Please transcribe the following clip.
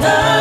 love.